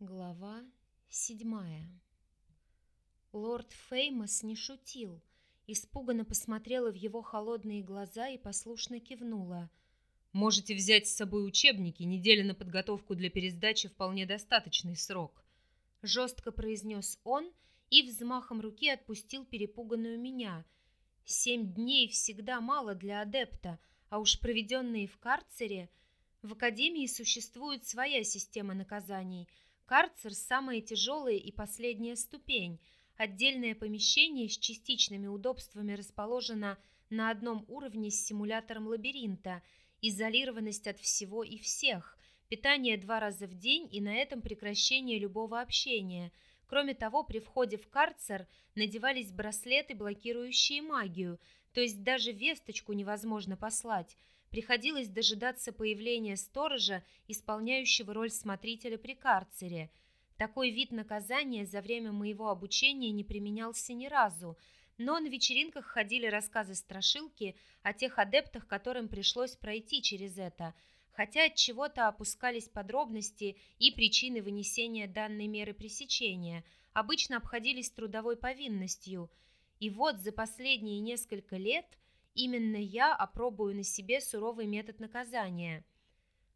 Глава седьмая Лорд Феймос не шутил. Испуганно посмотрела в его холодные глаза и послушно кивнула. «Можете взять с собой учебники, недели на подготовку для пересдачи вполне достаточный срок», жестко произнес он и взмахом руки отпустил перепуганную меня. Семь дней всегда мало для адепта, а уж проведенные в карцере... В Академии существует своя система наказаний — Карцер – самая тяжелая и последняя ступень. Отдельное помещение с частичными удобствами расположено на одном уровне с симулятором лабиринта, изолированность от всего и всех, питание два раза в день и на этом прекращение любого общения. Кроме того, при входе в карцер надевались браслеты, блокирующие магию, то есть даже весточку невозможно послать – приходилось дожидаться появления сторожа, исполняющего роль смотрителя при карцере. Такой вид наказания за время моего обучения не применялся ни разу, но на вечеринках ходили рассказы-страшилки о тех адептах, которым пришлось пройти через это, хотя от чего-то опускались подробности и причины вынесения данной меры пресечения, обычно обходились трудовой повинностью. И вот за последние несколько лет – Именно я опробую на себе суровый метод наказания.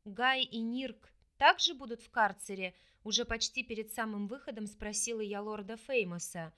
Гай и Нирк также будут в карцере? Уже почти перед самым выходом спросила я лорда Феймоса.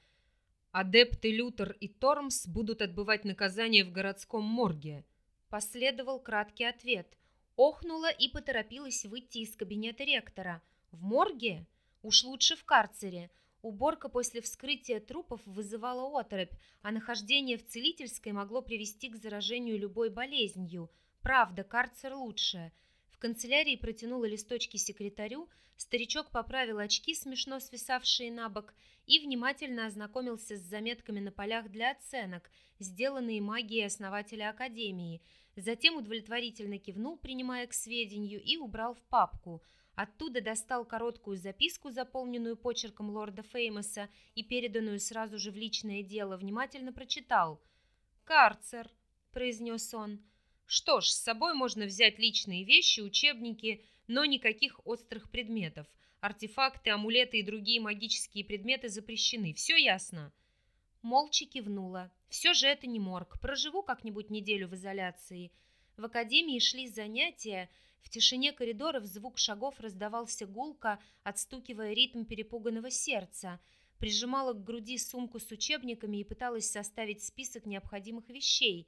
Адепты Лютер и Тормс будут отбывать наказание в городском морге. Последовал краткий ответ. Охнула и поторопилась выйти из кабинета ректора. В морге? Уж лучше в карцере. Уборка после вскрытия трупов вызывала оторопь, а нахождение в целительской могло привести к заражению любой болезнью. Правда, карцер лучше. В канцелярии протянула листочки секретарю, старичок поправил очки, смешно свисавшие на бок, и внимательно ознакомился с заметками на полях для оценок, сделанные магией основателя Академии. Затем удовлетворительно кивнул, принимая к сведению, и убрал в папку – Оттуда достал короткую записку, заполненную почерком лорда Феймоса и переданную сразу же в личное дело, внимательно прочитал. «Карцер», — произнес он. «Что ж, с собой можно взять личные вещи, учебники, но никаких острых предметов. Артефакты, амулеты и другие магические предметы запрещены. Все ясно?» Молча кивнула. «Все же это не морг. Проживу как-нибудь неделю в изоляции». В академии шли занятия, в тишине коридоров звук шагов раздавался гулко, отстукивая ритм перепуганного сердца. Прижимала к груди сумку с учебниками и пыталась составить список необходимых вещей.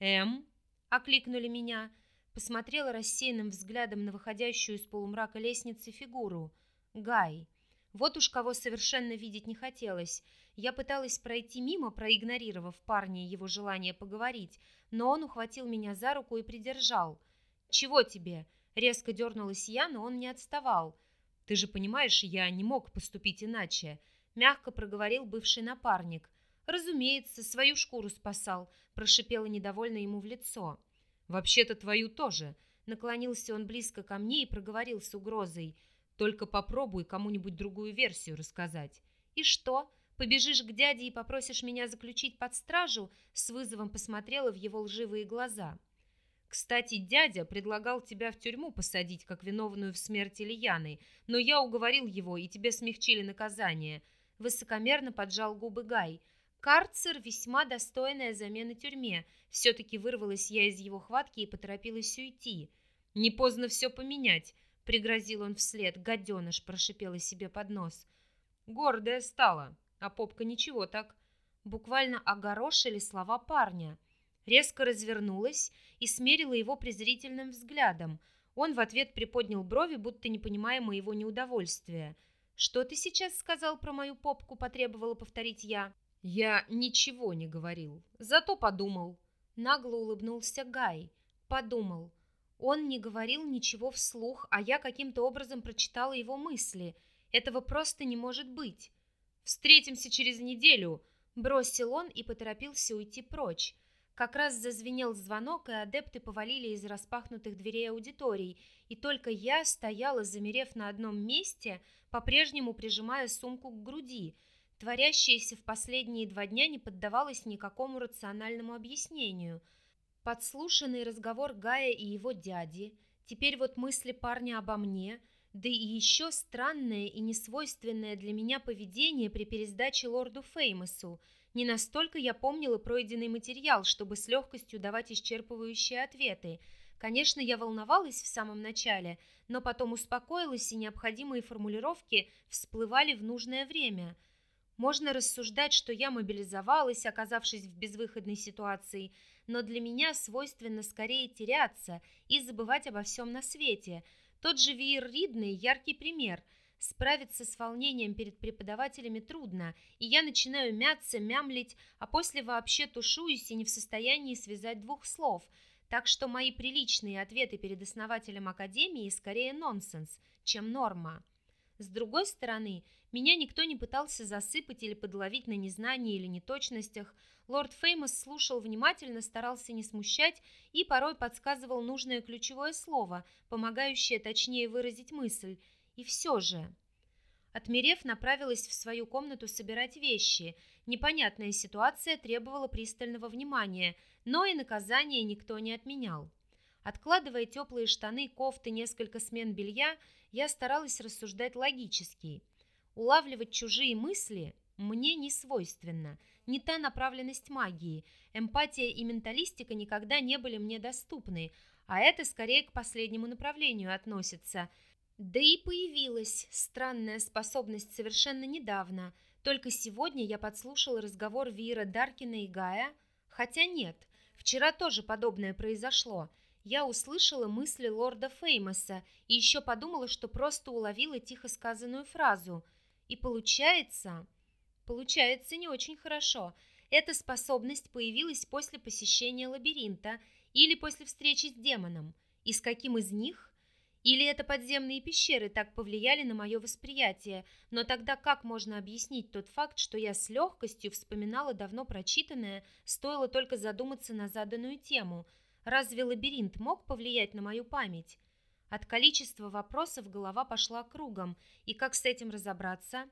«Эм?» — окликнули меня. Посмотрела рассеянным взглядом на выходящую из полумрака лестницы фигуру. «Гай». Вот уж кого совершенно видеть не хотелось. Я пыталась пройти мимо, проигнорировав парня и его желание поговорить, но он ухватил меня за руку и придержал — «Чего тебе?» Резко дернулась я, но он не отставал. «Ты же понимаешь, я не мог поступить иначе», мягко проговорил бывший напарник. «Разумеется, свою шкуру спасал», прошипела недовольно ему в лицо. «Вообще-то твою тоже», наклонился он близко ко мне и проговорил с угрозой. «Только попробуй кому-нибудь другую версию рассказать». «И что?» Побежишь к дяде и попросишь меня заключить под стражу?» С вызовом посмотрела в его лживые глаза. Кстати, дядя предлагал тебя в тюрьму посадить, как виновную в смерти Лияны, но я уговорил его, и тебе смягчили наказание. Высокомерно поджал губы Гай. Карцер весьма достойная замена тюрьме. Все-таки вырвалась я из его хватки и поторопилась уйти. Не поздно все поменять, пригрозил он вслед. Гаденыш прошипела себе под нос. Гордая стала, а попка ничего так. Буквально огорошили слова парня. Резко развернулась и смерила его презрительным взглядом. Он в ответ приподнял брови, будто не понимая моего неудовольствия. «Что ты сейчас сказал про мою попку?» – потребовала повторить я. «Я ничего не говорил, зато подумал». Нагло улыбнулся Гай. Подумал. Он не говорил ничего вслух, а я каким-то образом прочитала его мысли. Этого просто не может быть. «Встретимся через неделю», – бросил он и поторопился уйти прочь. Как раз зазвенел звонок, и адепты повалили из распахнутых дверей аудиторий, и только я стояла, замерев на одном месте, по-прежнему прижимая сумку к груди. Творящееся в последние два дня не поддавалось никакому рациональному объяснению. Подслушанный разговор Гая и его дяди, теперь вот мысли парня обо мне, да и еще странное и несвойственное для меня поведение при пересдаче лорду Феймосу. Не настолько я помнила пройденный материал, чтобы с легкостью давать исчерпывающие ответы. Конечно, я волновалась в самом начале, но потом успокоилась, и необходимые формулировки всплывали в нужное время – можно рассуждать, что я мобилизовалась, оказавшись в безвыходной ситуации, но для меня свойственно скорее теряться и забывать обо всем на свете. Тот же Виир Ридный – яркий пример. Справиться с волнением перед преподавателями трудно, и я начинаю мяться, мямлить, а после вообще тушуюсь и не в состоянии связать двух слов. Так что мои приличные ответы перед основателем Академии скорее нонсенс, чем норма. С другой стороны, меня никто не пытался засыпать или подловить на незнании или неточностях. Лорд Феймос слушал внимательно, старался не смущать и порой подсказывал нужное ключевое слово, помогающее точнее выразить мысль. И все же... Отмерев, направилась в свою комнату собирать вещи. Непонятная ситуация требовала пристального внимания, но и наказание никто не отменял. Откладывая теплые штаны, кофты, несколько смен белья, я старалась рассуждать логически. Улавливать чужие мысли мне не свойственно, не та направленность магии. Эмпатия и менталистика никогда не были мне доступны, а это скорее к последнему направлению относится. Да и появилась странная способность совершенно недавно. Только сегодня я подслушала разговор Вира Даркина и Гая. Хотя нет, вчера тоже подобное произошло – я услышала мысли лорда Феймоса и еще подумала, что просто уловила тихо сказанную фразу. И получается... Получается не очень хорошо. Эта способность появилась после посещения лабиринта или после встречи с демоном. И с каким из них? Или это подземные пещеры так повлияли на мое восприятие, но тогда как можно объяснить тот факт, что я с легкостью вспоминала давно прочитанное, стоило только задуматься на заданную тему – Разве лабиринт мог повлиять на мою память? От количества вопросов голова пошла кругом, и как с этим разобраться?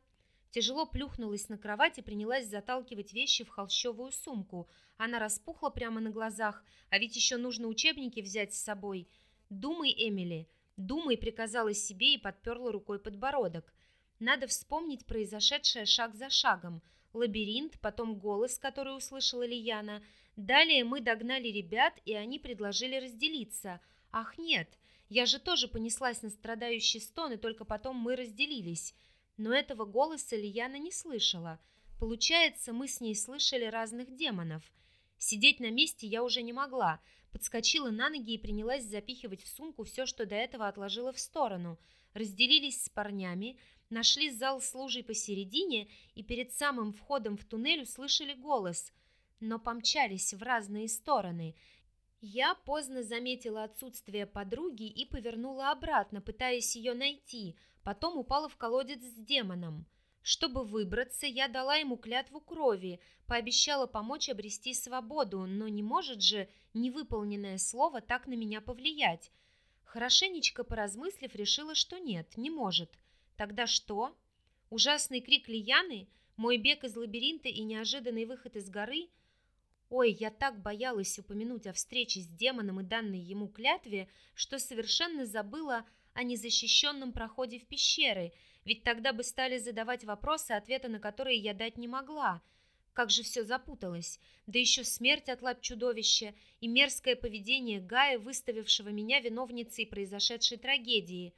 Тяжело плюхнулась на кровать и принялась заталкивать вещи в холщовую сумку. Она распухла прямо на глазах, а ведь еще нужно учебники взять с собой. «Думай, Эмили, думай», — приказала себе и подперла рукой подбородок. Надо вспомнить произошедшее шаг за шагом. Лабиринт, потом голос, который услышала Лияна — Далее мы догнали ребят, и они предложили разделиться. Ах, нет, я же тоже понеслась на страдающий стон, и только потом мы разделились. Но этого голоса Лияна не слышала. Получается, мы с ней слышали разных демонов. Сидеть на месте я уже не могла. Подскочила на ноги и принялась запихивать в сумку все, что до этого отложила в сторону. Разделились с парнями, нашли зал с лужей посередине и перед самым входом в туннель услышали голос – но помчались в разные стороны. Я поздно заметила отсутствие подруги и повернула обратно, пытаясь ее найти, потом упала в колодец с демоном. Чтобы выбраться, я дала ему клятву крови, пообещала помочь обрести свободу, но не может же невыполненное слово так на меня повлиять. Хорошенечко поразмыслив, решила, что нет, не может. Тогда что? Ужасный крик Лияны, мой бег из лабиринта и неожиданный выход из горы – Ой, я так боялась упомянуть о встрече с демоном и данной ему клятве, что совершенно забыла о незащищенном проходе в пещеры, ведь тогда бы стали задавать вопросы, ответа на которые я дать не могла. Как же все запуталось. Да еще смерть от лап чудовища и мерзкое поведение Гая, выставившего меня виновницей произошедшей трагедии.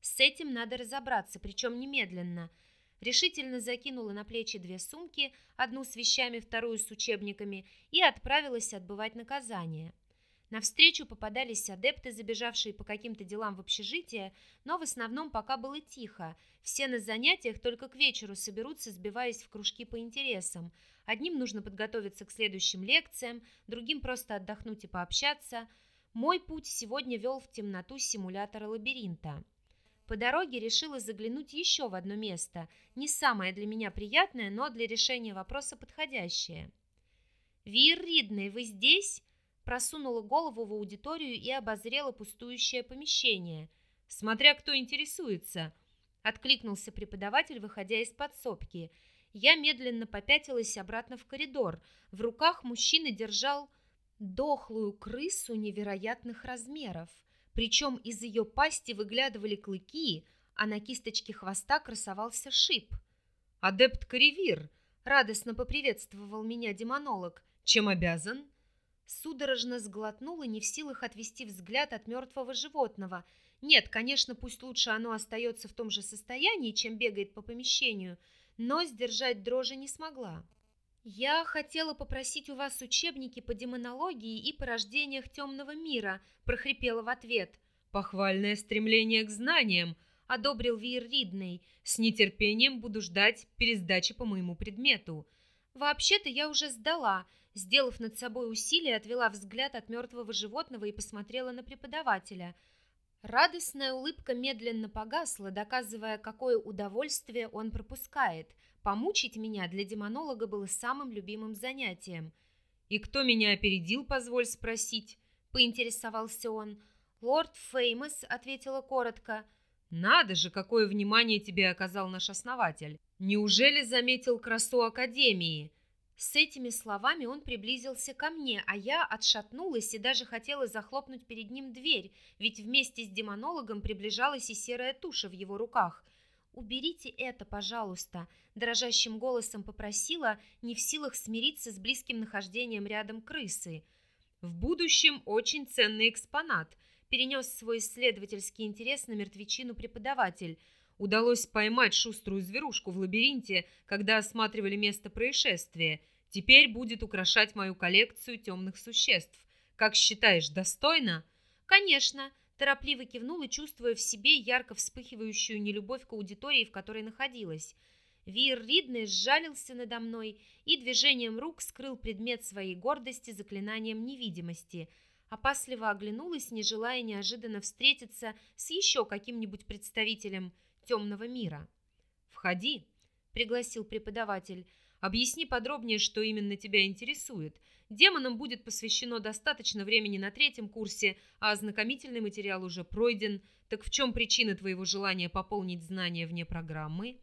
С этим надо разобраться, причем немедленно – решительно закинула на плечи две сумки, одну с вещами, вторую с учебниками, и отправилась отбывать наказание. Навстречу попадались адепты, забежавшие по каким-то делам в общежитие, но в основном пока было тихо. Все на занятиях только к вечеру соберутся, сбиваясь в кружки по интересам. Одним нужно подготовиться к следующим лекциям, другим просто отдохнуть и пообщаться. Мой путь сегодня вел в темноту симулятора лабиринта. По дороге решила заглянуть еще в одно место, не самое для меня приятное, но для решения вопроса подходящее. «Вир Ридный, вы здесь?» Просунула голову в аудиторию и обозрела пустующее помещение. «Смотря кто интересуется», — откликнулся преподаватель, выходя из подсобки. Я медленно попятилась обратно в коридор. В руках мужчина держал дохлую крысу невероятных размеров. Причем из ее пасти выглядывали клыки, а на кисточке хвоста красовался шип. «Адепт Каревир!» — радостно поприветствовал меня демонолог. «Чем обязан?» Судорожно сглотнула, не в силах отвести взгляд от мертвого животного. Нет, конечно, пусть лучше оно остается в том же состоянии, чем бегает по помещению, но сдержать дрожи не смогла. «Я хотела попросить у вас учебники по демонологии и порождениях темного мира», – прохрипела в ответ. «Похвальное стремление к знаниям», – одобрил Вир Ридней. «С нетерпением буду ждать пересдачи по моему предмету». «Вообще-то я уже сдала», – сделав над собой усилие, отвела взгляд от мертвого животного и посмотрела на преподавателя. Радостная улыбка медленно погасла, доказывая, какое удовольствие он пропускает – Помучить меня для демонолога было самым любимым занятием. «И кто меня опередил, позволь спросить?» – поинтересовался он. «Лорд Феймос», – ответила коротко. «Надо же, какое внимание тебе оказал наш основатель! Неужели заметил красу Академии?» С этими словами он приблизился ко мне, а я отшатнулась и даже хотела захлопнуть перед ним дверь, ведь вместе с демонологом приближалась и серая туша в его руках – «Уберите это, пожалуйста», – дрожащим голосом попросила, не в силах смириться с близким нахождением рядом крысы. «В будущем очень ценный экспонат», – перенес свой исследовательский интерес на мертвечину преподаватель. Удалось поймать шуструю зверушку в лабиринте, когда осматривали место происшествия. Теперь будет украшать мою коллекцию темных существ. Как считаешь, достойно?» «Конечно», Торопливо кивнула, чувствуя в себе ярко вспыхивающую нелюбовь к аудитории, в которой находилась. Вир Ридный сжалился надо мной и движением рук скрыл предмет своей гордости заклинанием невидимости. Опасливо оглянулась, не желая неожиданно встретиться с еще каким-нибудь представителем темного мира. «Входи», — пригласил преподаватель. «Объясни подробнее, что именно тебя интересует. Демонам будет посвящено достаточно времени на третьем курсе, а ознакомительный материал уже пройден. Так в чем причина твоего желания пополнить знания вне программы?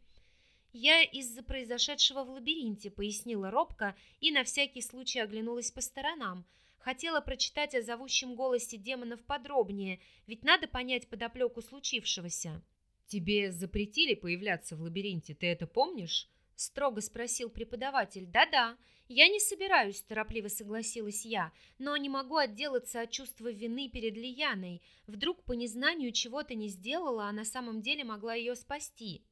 Я из-за произошедшего в лабиринте, пояснила робко и на всякий случай оглянулась по сторонам. Хотела прочитать о зовущем голосе демонов подробнее, ведь надо понять подоплеку случившегося. Тебе запретили появляться в лабиринте, ты это помнишь? Строго спросил преподаватель. Да-да, «Я не собираюсь», – торопливо согласилась я, «но не могу отделаться от чувства вины перед Лияной. Вдруг по незнанию чего-то не сделала, а на самом деле могла ее спасти».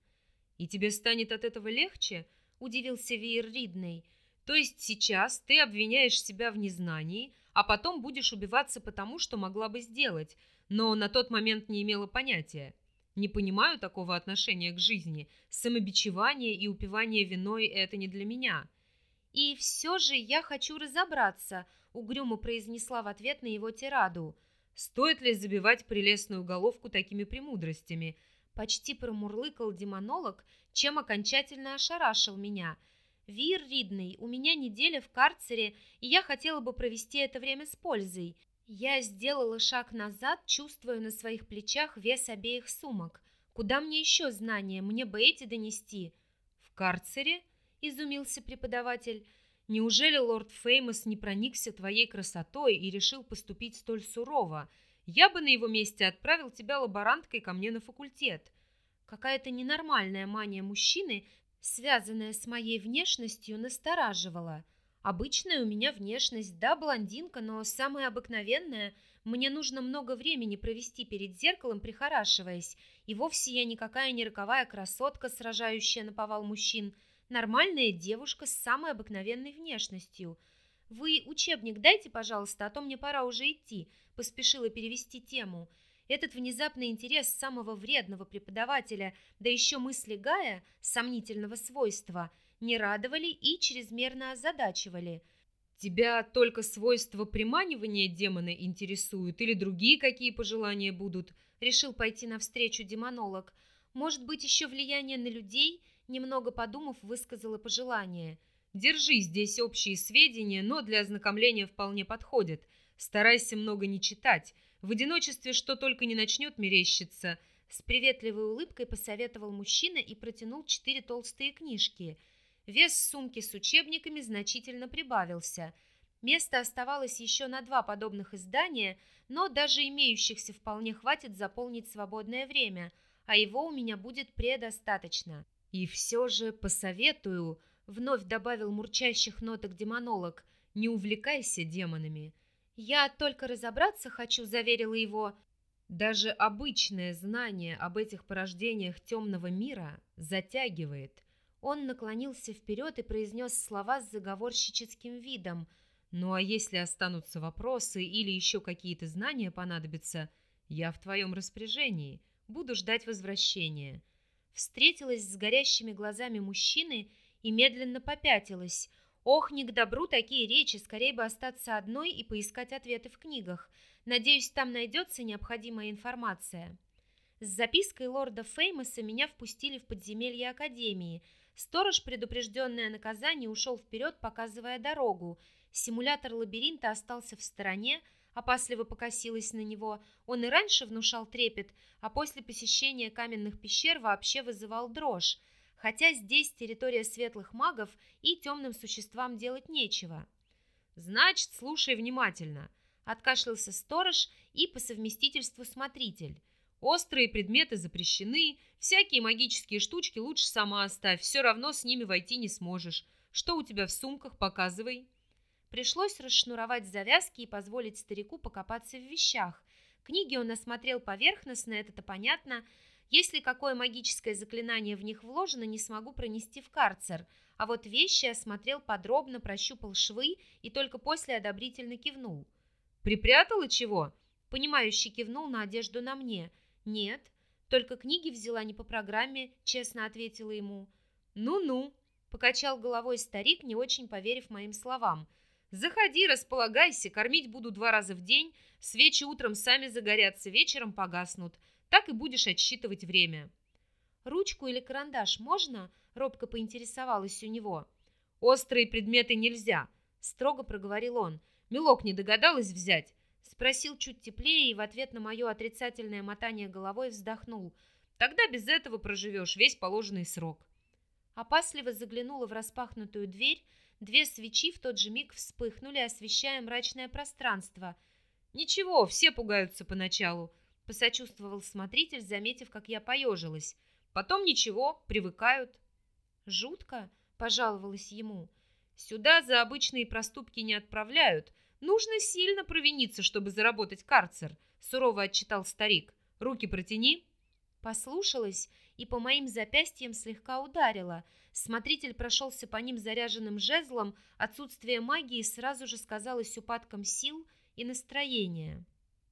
«И тебе станет от этого легче?» – удивился Виер Ридней. «То есть сейчас ты обвиняешь себя в незнании, а потом будешь убиваться потому, что могла бы сделать, но на тот момент не имела понятия. Не понимаю такого отношения к жизни. Самобичевание и упивание виной – это не для меня». «И все же я хочу разобраться», — угрюмо произнесла в ответ на его тираду. «Стоит ли забивать прелестную головку такими премудростями?» Почти промурлыкал демонолог, чем окончательно ошарашил меня. «Вир Ридный, у меня неделя в карцере, и я хотела бы провести это время с пользой». Я сделала шаг назад, чувствуя на своих плечах вес обеих сумок. Куда мне еще знания? Мне бы эти донести. В карцере? изумился преподаватель. Неужели лорд Феймос не проникся твоей красотой и решил поступить столь сурово? Я бы на его месте отправил тебя лаборанткой ко мне на факультет. Какая-то ненормальная мания мужчины, связанная с моей внешностью, настораживала. Обычная у меня внешность, да, блондинка, но самая обыкновенная. Мне нужно много времени провести перед зеркалом, прихорашиваясь, и вовсе я никакая не роковая красотка, сражающая на повал мужчин – Нормальная девушка с самой обыкновенной внешностью. Вы учебник дайте, пожалуйста, а то мне пора уже идти, поспешила перевести тему. Этот внезапный интерес самого вредного преподавателя, да еще мысли Гая, сомнительного свойства, не радовали и чрезмерно озадачивали. Тебя только свойства приманивания демона интересуют или другие какие пожелания будут? Решил пойти навстречу демонолог. Может быть, еще влияние на людей – Немного подумав, высказала пожелание. «Держи здесь общие сведения, но для ознакомления вполне подходят. Старайся много не читать. В одиночестве что только не начнет мерещиться». С приветливой улыбкой посоветовал мужчина и протянул четыре толстые книжки. Вес сумки с учебниками значительно прибавился. Места оставалось еще на два подобных издания, но даже имеющихся вполне хватит заполнить свободное время – а его у меня будет предостаточно. И все же посоветую, вновь добавил мурчащих ноток демонолог, не увлекайся демонами. Я только разобраться хочу, заверила его. Даже обычное знание об этих порождениях темного мира затягивает. Он наклонился вперед и произнес слова с заговорщическим видом. «Ну а если останутся вопросы или еще какие-то знания понадобятся, я в твоем распоряжении, буду ждать возвращения». Встретилась с горящими глазами мужчины и медленно попятилась. Ох, не к добру такие речи, скорее бы остаться одной и поискать ответы в книгах. Надеюсь, там найдется необходимая информация. С запиской лорда Феймоса меня впустили в подземелье Академии. Сторож, предупрежденный о наказании, ушел вперед, показывая дорогу. Симулятор лабиринта остался в стороне, опасливо покосилась на него. Он и раньше внушал трепет, а после посещения каменных пещер вообще вызывал дрожь. Хотя здесь территория светлых магов и темным существам делать нечего. «Значит, слушай внимательно», — откашлялся сторож и по совместительству смотритель. «Острые предметы запрещены, всякие магические штучки лучше сама оставь, все равно с ними войти не сможешь. Что у тебя в сумках, показывай». Пришлось расшнуровать завязки и позволить старику покопаться в вещах. Книги он осмотрел поверхностно, это-то понятно. Если какое магическое заклинание в них вложено, не смогу пронести в карцер. А вот вещи осмотрел подробно, прощупал швы и только после одобрительно кивнул. «Припрятала чего?» Понимающий кивнул на одежду на мне. «Нет, только книги взяла не по программе», честно ответила ему. «Ну-ну», покачал головой старик, не очень поверив моим словам – Заходи, располагайся, кормить буду два раза в день, свечи утром сами загорятся, вечером погаснут. Так и будешь отсчитывать время. Ручку или карандаш можно? Робко поинтересовалась у него. Острые предметы нельзя, строго проговорил он. Мелок не догадалась взять? Спросил чуть теплее и в ответ на мое отрицательное мотание головой вздохнул. Тогда без этого проживешь весь положенный срок. Опасливо заглянула в распахнутую дверь, Две свечи в тот же миг вспыхнули, освещая мрачное пространство. «Ничего, все пугаются поначалу», — посочувствовал смотритель, заметив, как я поежилась. «Потом ничего, привыкают». «Жутко?» — пожаловалась ему. «Сюда за обычные проступки не отправляют. Нужно сильно провиниться, чтобы заработать карцер», — сурово отчитал старик. «Руки протяни». Послушалась и по моим запястьям слегка ударила — Смотритель прошелся по ним заряженным жезлом, отсутствие магии сразу же сказалось упадком сил и настроения.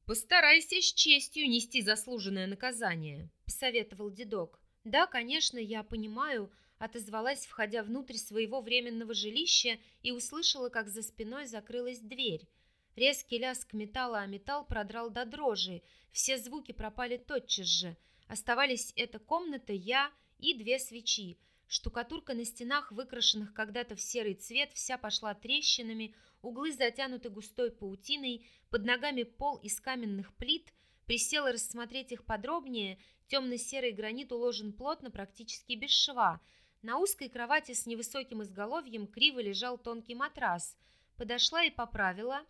«Постарайся с честью нести заслуженное наказание», — посоветовал дедок. «Да, конечно, я понимаю», — отозвалась, входя внутрь своего временного жилища и услышала, как за спиной закрылась дверь. Резкий лязг металла о металл продрал до дрожи, все звуки пропали тотчас же. Оставались эта комната, я и две свечи — Штукатурка на стенах, выкрашенных когда-то в серый цвет, вся пошла трещинами, углы затянуты густой паутиной, под ногами пол из каменных плит. Присела рассмотреть их подробнее. Темно-серый гранит уложен плотно, практически без шва. На узкой кровати с невысоким изголовьем криво лежал тонкий матрас. Подошла и поправила.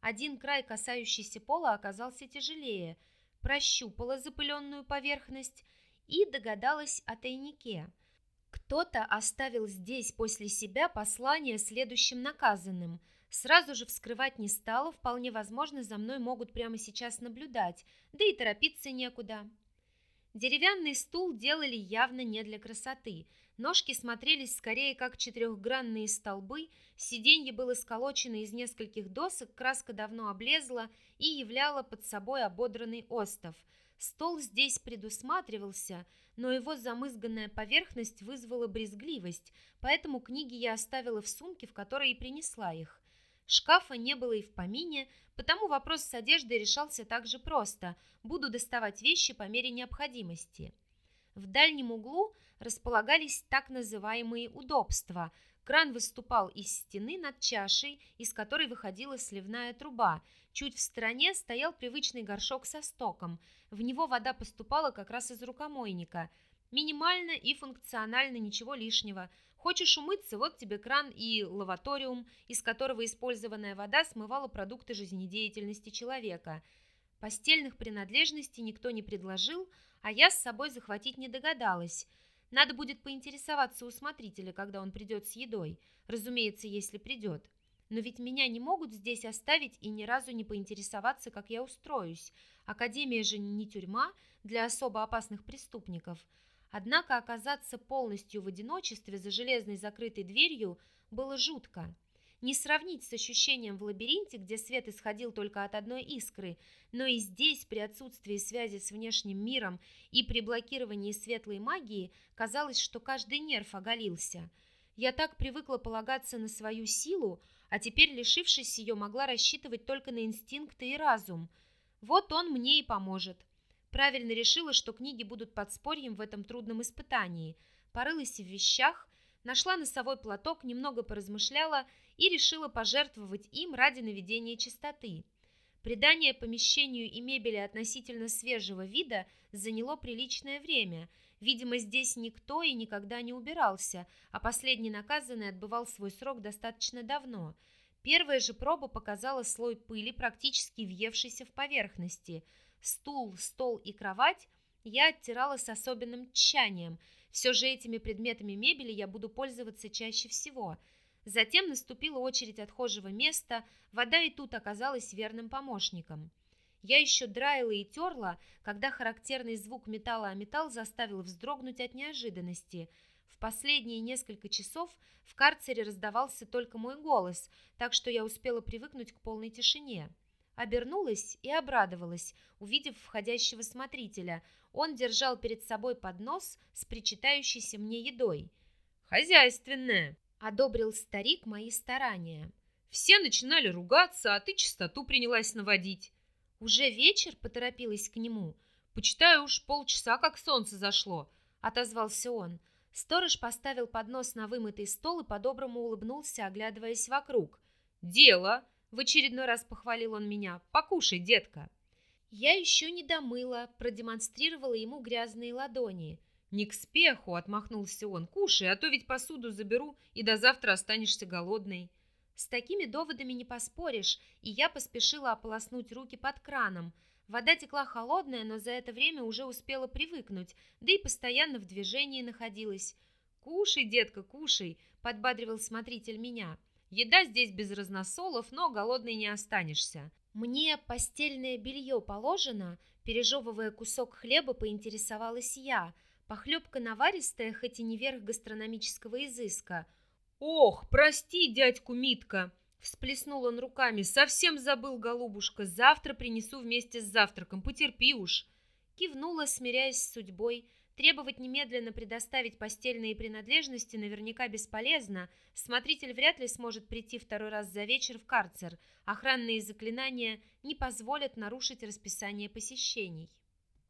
Один край, касающийся пола, оказался тяжелее. Прощупала запыленную поверхность и догадалась о тайнике – кто-то оставил здесь после себя послание следующим наказанным. Сразу же вскрывать не стала, вполне возможно, за мной могут прямо сейчас наблюдать, да и торопиться некуда. Деревянный стул делали явно не для красоты. Ножки смотрелись скорее как четырехгранные столбы, сиденье было сколочено из нескольких досок, краска давно облезла и являла под собой ободранный остов. Стол здесь предусматривался – но его замызганная поверхность вызвала брезгливость, поэтому книги я оставила в сумке, в которой и принесла их. Шкафа не было и в помине, потому вопрос с одеждой решался так же просто. Буду доставать вещи по мере необходимости. В дальнем углу располагались так называемые удобства. Кран выступал из стены над чашей, из которой выходила сливная труба. Чуть в стороне стоял привычный горшок со стоком. В него вода поступала как раз из рукомойника. Минимально и функционально ничего лишнего. Хочешь умыться, вот тебе кран и лаваториум, из которого использованная вода смывала продукты жизнедеятельности человека. Постельных принадлежностей никто не предложил, а я с собой захватить не догадалась. Надо будет поинтересоваться у смотрителя, когда он придет с едой. Разумеется, если придет. Но ведь меня не могут здесь оставить и ни разу не поинтересоваться, как я устроюсь. Академия же не тюрьма для особо опасных преступников. Однако оказаться полностью в одиночестве за железной закрытой дверью было жутко. Не сравнить с ощущением в лабиринте, где свет исходил только от одной искры, но и здесь, при отсутствии связи с внешним миром и при блокировании светлой магии, казалось, что каждый нерв оголился. Я так привыкла полагаться на свою силу, а теперь, лишившись ее, могла рассчитывать только на инстинкты и разум. Вот он мне и поможет. Правильно решила, что книги будут подспорьем в этом трудном испытании. Порылась в вещах, нашла носовой платок, немного поразмышляла и решила пожертвовать им ради наведения чистоты. Придание помещению и мебели относительно свежего вида заняло приличное время. Видимо, здесь никто и никогда не убирался, а последний наказанный отбывал свой срок достаточно давно. Первая же проба показала слой пыли, практически въевшийся в поверхности. Стул, стол и кровать я оттирала с особенным тщанием. Все же этими предметами мебели я буду пользоваться чаще всего – Затем наступила очередь отхожего места, вода и тут оказалась верным помощником. Я еще драила и терла, когда характерный звук металла о металл заставил вздрогнуть от неожиданности. В последние несколько часов в карцере раздавался только мой голос, так что я успела привыкнуть к полной тишине. Обернулась и обрадовалась, увидев входящего смотрителя. Он держал перед собой поднос с причитающейся мне едой. «Хозяйственная!» Одобрил старик мои старания. Все начинали ругаться, а ты чистоту принялась наводить. Уже вечер поторопилась к нему. Почитаю уж полчаса, как солнце зашло, отозвался он. Сторож поставил поднос на вымытый стол и по-доброму улыбнулся, оглядываясь вокруг. «Дело!» — в очередной раз похвалил он меня. «Покушай, детка!» Я еще не домыла, продемонстрировала ему грязные ладони. «Не к спеху!» — отмахнулся он. «Кушай, а то ведь посуду заберу, и до завтра останешься голодной». С такими доводами не поспоришь, и я поспешила ополоснуть руки под краном. Вода текла холодная, но за это время уже успела привыкнуть, да и постоянно в движении находилась. «Кушай, детка, кушай!» — подбадривал смотритель меня. «Еда здесь без разносолов, но голодной не останешься». «Мне постельное белье положено?» Пережевывая кусок хлеба, поинтересовалась я — Похлебка наваристая, хоть и не верх гастрономического изыска. «Ох, прости, дядьку Митка!» Всплеснул он руками. «Совсем забыл, голубушка. Завтра принесу вместе с завтраком. Потерпи уж». Кивнула, смиряясь с судьбой. Требовать немедленно предоставить постельные принадлежности наверняка бесполезно. Смотритель вряд ли сможет прийти второй раз за вечер в карцер. Охранные заклинания не позволят нарушить расписание посещений.